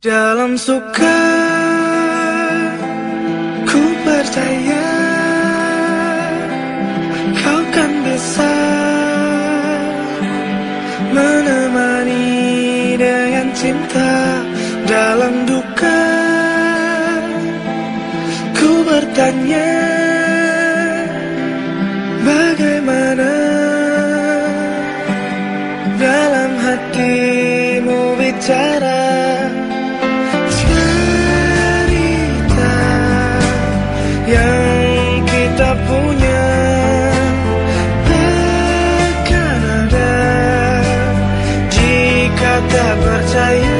Dalam suka ku percaya kau kan bisa menemani dengan cinta. Dalam duka ku bertanya bagaimana dalam hatimu bicara tak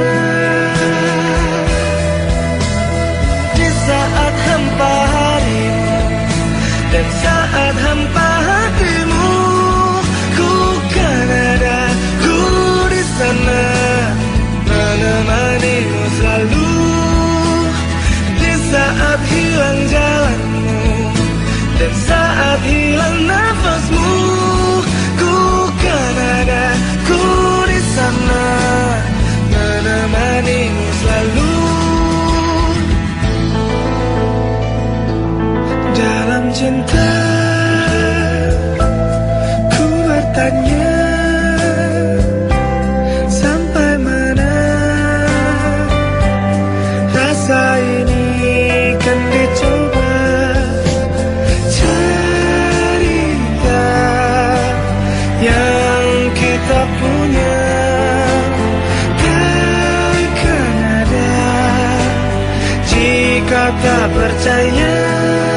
cinta ku bertanya sampai mana rasa ini kan dicoba? Cerita yang kita punya takkan ada jika tak percaya